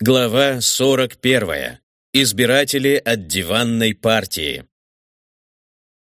Глава 41. Избиратели от диванной партии.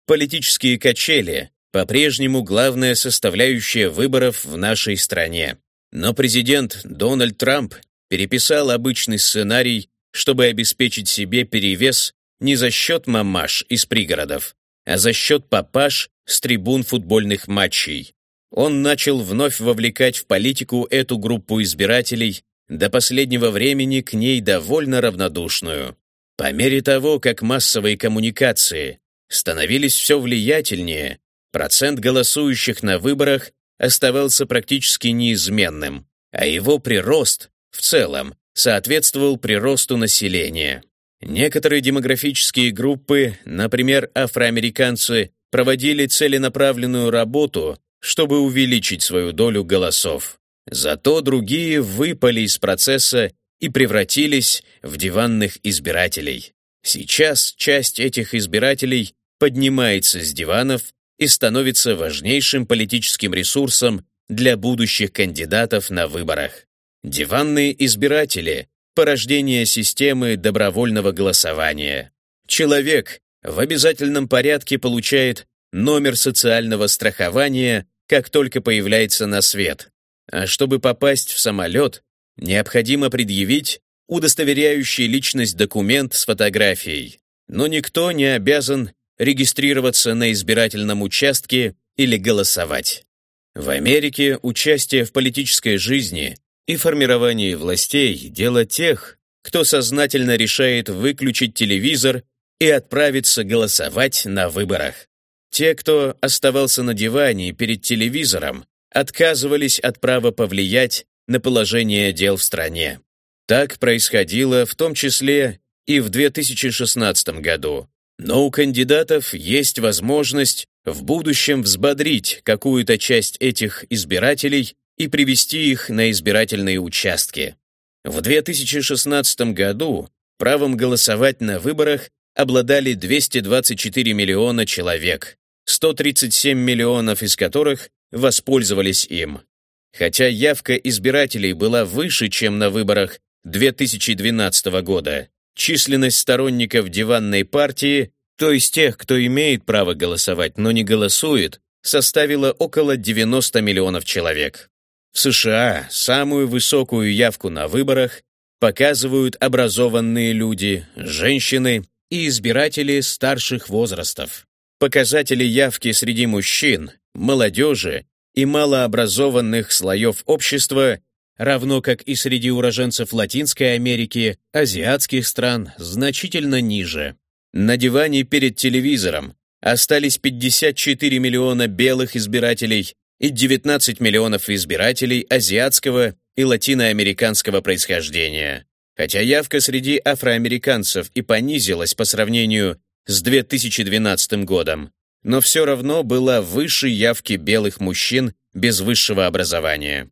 Политические качели по-прежнему главная составляющая выборов в нашей стране. Но президент Дональд Трамп переписал обычный сценарий, чтобы обеспечить себе перевес не за счет мамаш из пригородов, а за счет папаш с трибун футбольных матчей. Он начал вновь вовлекать в политику эту группу избирателей, до последнего времени к ней довольно равнодушную. По мере того, как массовые коммуникации становились все влиятельнее, процент голосующих на выборах оставался практически неизменным, а его прирост в целом соответствовал приросту населения. Некоторые демографические группы, например, афроамериканцы, проводили целенаправленную работу, чтобы увеличить свою долю голосов. Зато другие выпали из процесса и превратились в диванных избирателей. Сейчас часть этих избирателей поднимается с диванов и становится важнейшим политическим ресурсом для будущих кандидатов на выборах. Диванные избиратели – порождение системы добровольного голосования. Человек в обязательном порядке получает номер социального страхования, как только появляется на свет. А чтобы попасть в самолет, необходимо предъявить удостоверяющий личность документ с фотографией. Но никто не обязан регистрироваться на избирательном участке или голосовать. В Америке участие в политической жизни и формировании властей – дело тех, кто сознательно решает выключить телевизор и отправиться голосовать на выборах. Те, кто оставался на диване перед телевизором, отказывались от права повлиять на положение дел в стране. Так происходило в том числе и в 2016 году. Но у кандидатов есть возможность в будущем взбодрить какую-то часть этих избирателей и привести их на избирательные участки. В 2016 году правом голосовать на выборах обладали 224 миллиона человек, 137 миллионов из которых воспользовались им. Хотя явка избирателей была выше, чем на выборах 2012 года, численность сторонников диванной партии, то есть тех, кто имеет право голосовать, но не голосует, составила около 90 миллионов человек. В США самую высокую явку на выборах показывают образованные люди, женщины и избиратели старших возрастов. Показатели явки среди мужчин, молодежи и малообразованных слоев общества, равно как и среди уроженцев Латинской Америки, азиатских стран, значительно ниже. На диване перед телевизором остались 54 миллиона белых избирателей и 19 миллионов избирателей азиатского и латиноамериканского происхождения. Хотя явка среди афроамериканцев и понизилась по сравнению с 2012 годом, но все равно была выше явки белых мужчин без высшего образования.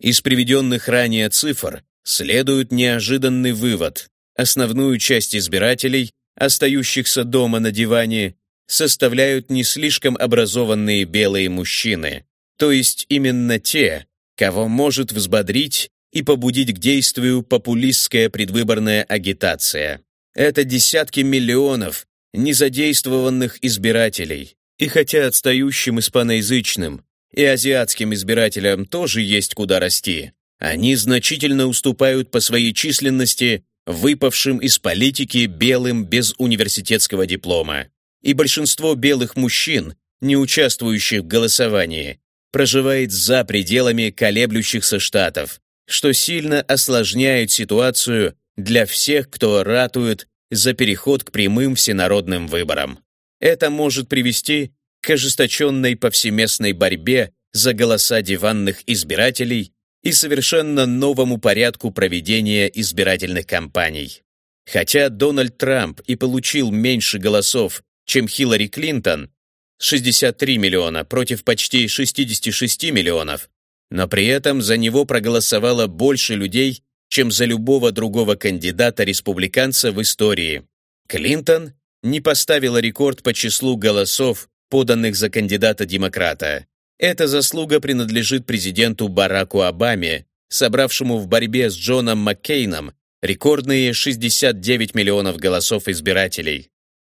Из приведенных ранее цифр следует неожиданный вывод. Основную часть избирателей, остающихся дома на диване, составляют не слишком образованные белые мужчины, то есть именно те, кого может взбодрить и побудить к действию популистская предвыборная агитация. Это десятки миллионов незадействованных избирателей. И хотя отстающим испаноязычным и азиатским избирателям тоже есть куда расти, они значительно уступают по своей численности выпавшим из политики белым без университетского диплома. И большинство белых мужчин, не участвующих в голосовании, проживает за пределами колеблющихся штатов, что сильно осложняет ситуацию для всех, кто ратует за переход к прямым всенародным выборам. Это может привести к ожесточенной повсеместной борьбе за голоса диванных избирателей и совершенно новому порядку проведения избирательных кампаний. Хотя Дональд Трамп и получил меньше голосов, чем Хиллари Клинтон, 63 миллиона против почти 66 миллионов, но при этом за него проголосовало больше людей, чем за любого другого кандидата-республиканца в истории. Клинтон не поставила рекорд по числу голосов, поданных за кандидата-демократа. Эта заслуга принадлежит президенту Бараку Обаме, собравшему в борьбе с Джоном Маккейном рекордные 69 миллионов голосов избирателей.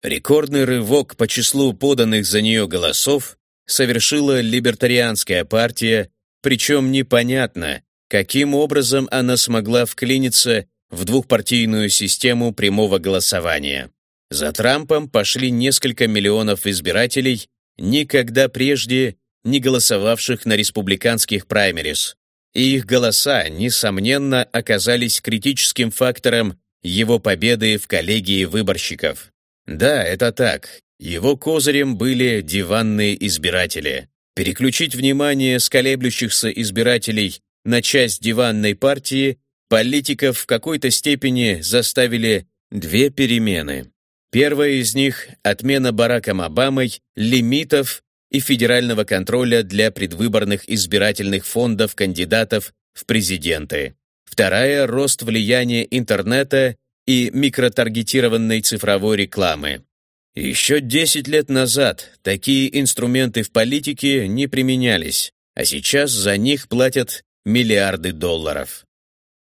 Рекордный рывок по числу поданных за нее голосов совершила либертарианская партия, причем непонятно, каким образом она смогла вклиниться в двухпартийную систему прямого голосования. За Трампом пошли несколько миллионов избирателей, никогда прежде не голосовавших на республиканских праймерис, и их голоса, несомненно, оказались критическим фактором его победы в коллегии выборщиков. Да, это так. Его козырем были диванные избиратели. Переключить внимание с колеблющихся избирателей на часть диванной партии политиков в какой-то степени заставили две перемены. Первая из них — отмена Бараком Обамой лимитов и федерального контроля для предвыборных избирательных фондов кандидатов в президенты. Вторая — рост влияния интернета и микротаргетированной цифровой рекламы. Еще 10 лет назад такие инструменты в политике не применялись, а сейчас за них платят миллиарды долларов.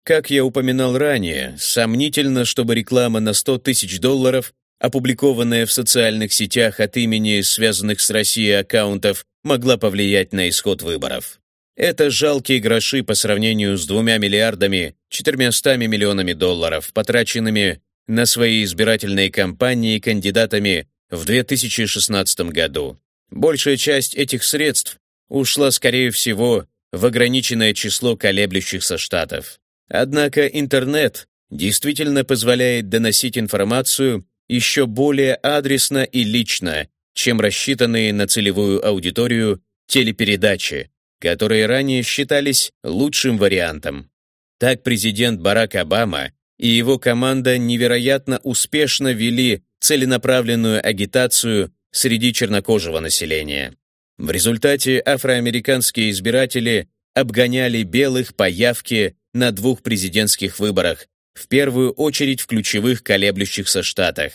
Как я упоминал ранее, сомнительно, чтобы реклама на 100 тысяч долларов, опубликованная в социальных сетях от имени связанных с Россией аккаунтов, могла повлиять на исход выборов. Это жалкие гроши по сравнению с двумя миллиардами 400 миллионами долларов, потраченными на свои избирательные кампании кандидатами в 2016 году. Большая часть этих средств ушла, скорее всего, в ограниченное число колеблющихся штатов. Однако интернет действительно позволяет доносить информацию еще более адресно и лично, чем рассчитанные на целевую аудиторию телепередачи, которые ранее считались лучшим вариантом. Так президент Барак Обама и его команда невероятно успешно вели целенаправленную агитацию среди чернокожего населения. В результате афроамериканские избиратели обгоняли белых по явке на двух президентских выборах, в первую очередь в ключевых колеблющихся штатах.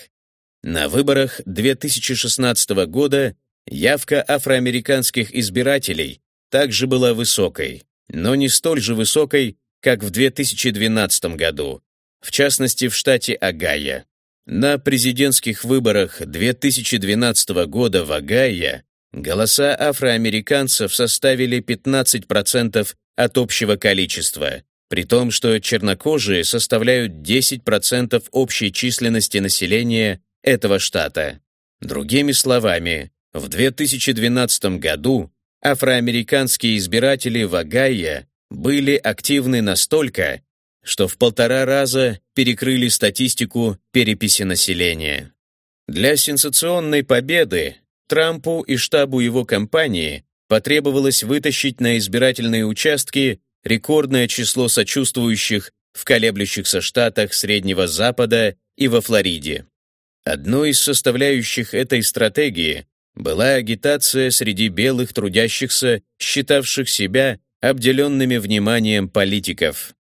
На выборах 2016 года явка афроамериканских избирателей также была высокой, но не столь же высокой, как в 2012 году, в частности в штате Огайо. На президентских выборах 2012 года в Огайо голоса афроамериканцев составили 15% от общего количества, при том, что чернокожие составляют 10% общей численности населения этого штата. Другими словами, в 2012 году афроамериканские избиратели в Огайо были активны настолько, что в полтора раза перекрыли статистику переписи населения. Для сенсационной победы Трампу и штабу его кампании потребовалось вытащить на избирательные участки рекордное число сочувствующих в колеблющихся штатах Среднего Запада и во Флориде. Одной из составляющих этой стратегии была агитация среди белых трудящихся, считавших себя обделенными вниманием политиков.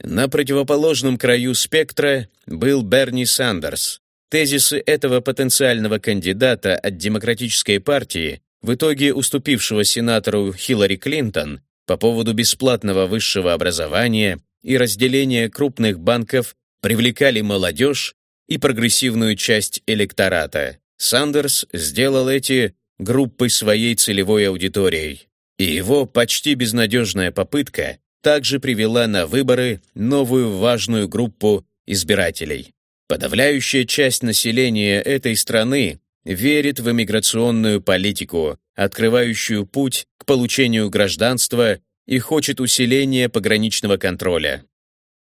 На противоположном краю спектра был Берни Сандерс. Тезисы этого потенциального кандидата от Демократической партии, в итоге уступившего сенатору Хиллари Клинтон по поводу бесплатного высшего образования и разделения крупных банков, привлекали молодежь и прогрессивную часть электората. Сандерс сделал эти группы своей целевой аудиторией, и его почти безнадежная попытка также привела на выборы новую важную группу избирателей. Подавляющая часть населения этой страны верит в иммиграционную политику, открывающую путь к получению гражданства и хочет усиления пограничного контроля.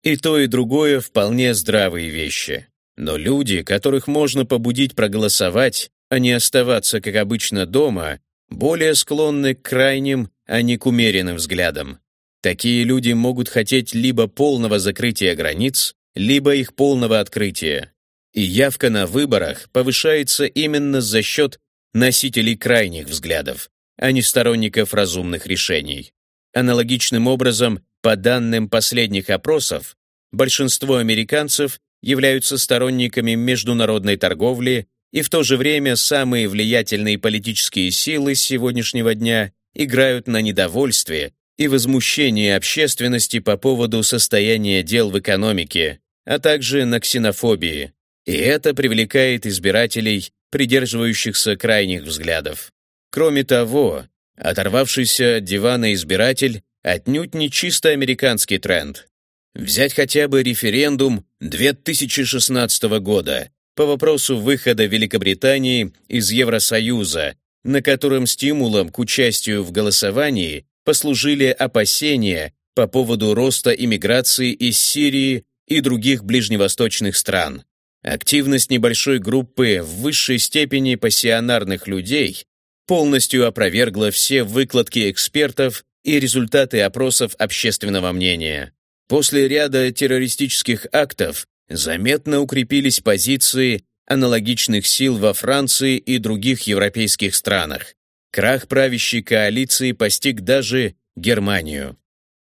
И то, и другое вполне здравые вещи. Но люди, которых можно побудить проголосовать, а не оставаться, как обычно, дома, более склонны к крайним, а не к умеренным взглядам. Такие люди могут хотеть либо полного закрытия границ, либо их полного открытия. И явка на выборах повышается именно за счет носителей крайних взглядов, а не сторонников разумных решений. Аналогичным образом, по данным последних опросов, большинство американцев являются сторонниками международной торговли и в то же время самые влиятельные политические силы сегодняшнего дня играют на недовольстве и возмущение общественности по поводу состояния дел в экономике, а также на ксенофобии, и это привлекает избирателей, придерживающихся крайних взглядов. Кроме того, оторвавшийся от дивана избиратель отнюдь не чисто американский тренд. Взять хотя бы референдум 2016 года по вопросу выхода Великобритании из Евросоюза, на котором стимулом к участию в голосовании послужили опасения по поводу роста иммиграции из Сирии и других ближневосточных стран. Активность небольшой группы в высшей степени пассионарных людей полностью опровергла все выкладки экспертов и результаты опросов общественного мнения. После ряда террористических актов заметно укрепились позиции аналогичных сил во Франции и других европейских странах. Крах правящей коалиции постиг даже Германию.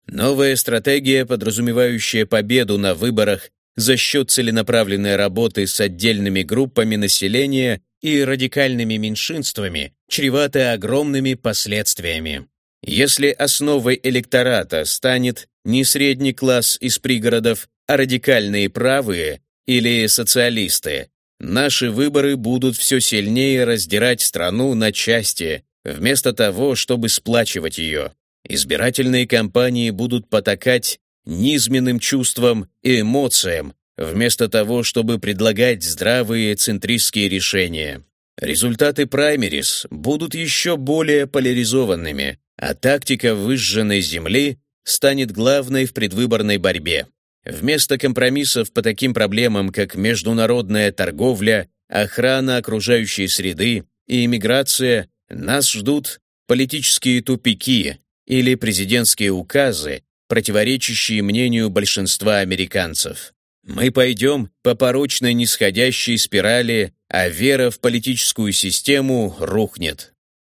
Новая стратегия, подразумевающая победу на выборах за счет целенаправленной работы с отдельными группами населения и радикальными меньшинствами, чревата огромными последствиями. Если основой электората станет не средний класс из пригородов, а радикальные правые или социалисты, наши выборы будут все сильнее раздирать страну на части, вместо того, чтобы сплачивать ее. Избирательные кампании будут потакать низменным чувствам и эмоциям, вместо того, чтобы предлагать здравые центристские решения. Результаты праймерис будут еще более поляризованными, а тактика выжженной земли станет главной в предвыборной борьбе. Вместо компромиссов по таким проблемам, как международная торговля, охрана окружающей среды и иммиграция, нас ждут политические тупики или президентские указы, противоречащие мнению большинства американцев. Мы пойдем по порочной нисходящей спирали, а вера в политическую систему рухнет.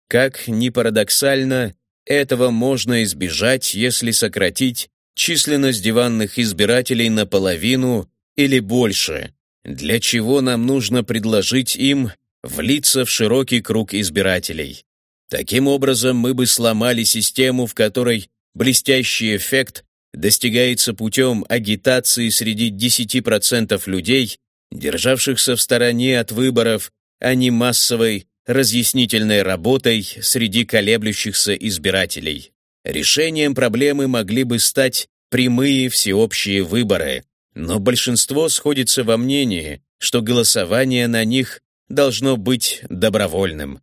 Как ни парадоксально, этого можно избежать, если сократить численность диванных избирателей наполовину или больше, для чего нам нужно предложить им влиться в широкий круг избирателей. Таким образом, мы бы сломали систему, в которой блестящий эффект достигается путем агитации среди 10% людей, державшихся в стороне от выборов, а не массовой разъяснительной работой среди колеблющихся избирателей. Решением проблемы могли бы стать прямые всеобщие выборы, но большинство сходится во мнении, что голосование на них должно быть добровольным.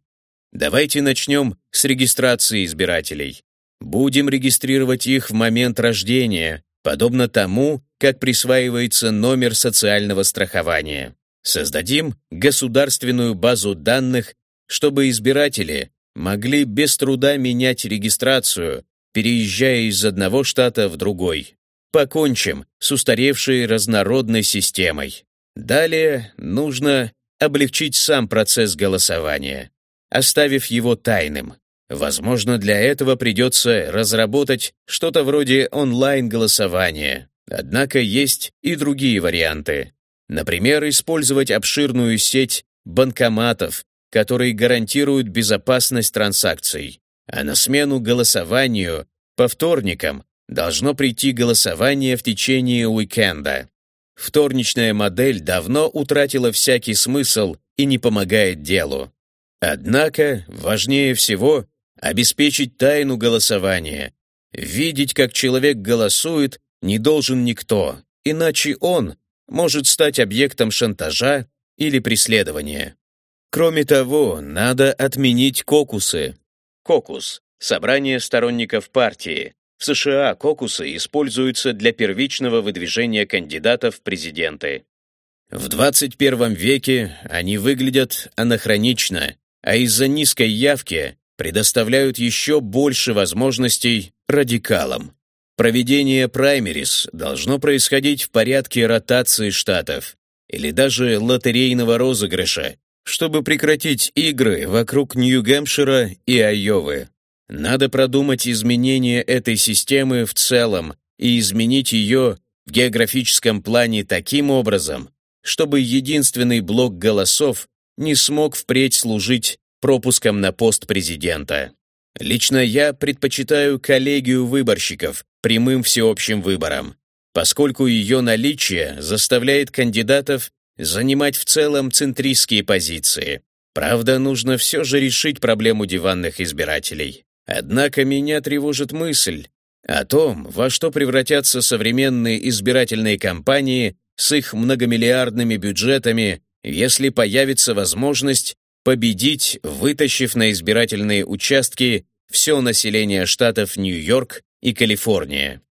Давайте начнем с регистрации избирателей. Будем регистрировать их в момент рождения, подобно тому, как присваивается номер социального страхования. Создадим государственную базу данных, чтобы избиратели могли без труда менять регистрацию, переезжая из одного штата в другой. Покончим с устаревшей разнородной системой. Далее нужно облегчить сам процесс голосования, оставив его тайным. Возможно, для этого придется разработать что-то вроде онлайн-голосования. Однако есть и другие варианты. Например, использовать обширную сеть банкоматов, которые гарантируют безопасность транзакций. А на смену голосованию по вторникам должно прийти голосование в течение уикенда. Вторничная модель давно утратила всякий смысл и не помогает делу. Однако важнее всего обеспечить тайну голосования. Видеть, как человек голосует, не должен никто, иначе он может стать объектом шантажа или преследования. Кроме того, надо отменить кокусы. Кокус – собрание сторонников партии. В США кокусы используются для первичного выдвижения кандидатов в президенты. В 21 веке они выглядят анахронично, а из-за низкой явки предоставляют еще больше возможностей радикалам. Проведение праймерис должно происходить в порядке ротации штатов или даже лотерейного розыгрыша, чтобы прекратить игры вокруг Нью-Гэмпшира и Айовы. Надо продумать изменение этой системы в целом и изменить ее в географическом плане таким образом, чтобы единственный блок голосов не смог впредь служить пропуском на пост президента. Лично я предпочитаю коллегию выборщиков прямым всеобщим выборам. поскольку ее наличие заставляет кандидатов занимать в целом центристские позиции. Правда, нужно все же решить проблему диванных избирателей. Однако меня тревожит мысль о том, во что превратятся современные избирательные кампании с их многомиллиардными бюджетами, если появится возможность победить, вытащив на избирательные участки все население штатов Нью-Йорк и Калифорния.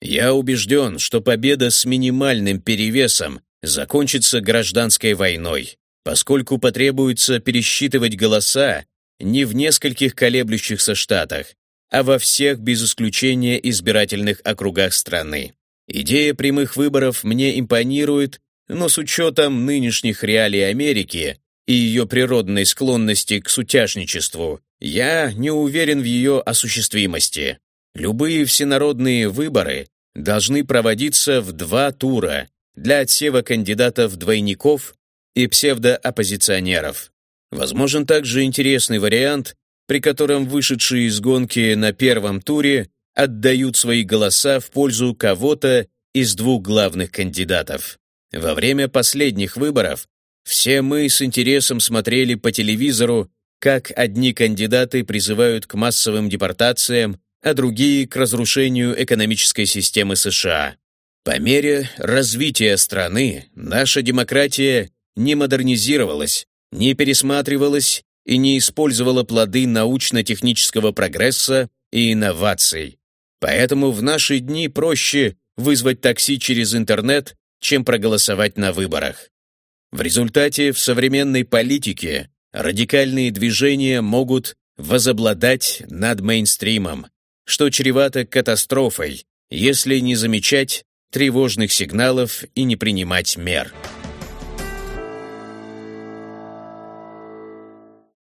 Я убежден, что победа с минимальным перевесом закончится гражданской войной, поскольку потребуется пересчитывать голоса не в нескольких колеблющихся штатах, а во всех без исключения избирательных округах страны. Идея прямых выборов мне импонирует, но с учетом нынешних реалий Америки и ее природной склонности к сутяжничеству, я не уверен в ее осуществимости. Любые всенародные выборы должны проводиться в два тура для отсева кандидатов-двойников и псевдооппозиционеров. Возможен также интересный вариант, при котором вышедшие из гонки на первом туре отдают свои голоса в пользу кого-то из двух главных кандидатов. Во время последних выборов все мы с интересом смотрели по телевизору, как одни кандидаты призывают к массовым депортациям, а другие — к разрушению экономической системы США. По мере развития страны наша демократия не модернизировалась, не пересматривалась и не использовала плоды научно-технического прогресса и инноваций. Поэтому в наши дни проще вызвать такси через интернет, чем проголосовать на выборах. В результате в современной политике радикальные движения могут возобладать над мейнстримом, что чревато катастрофой, если не замечать тревожных сигналов и не принимать мер.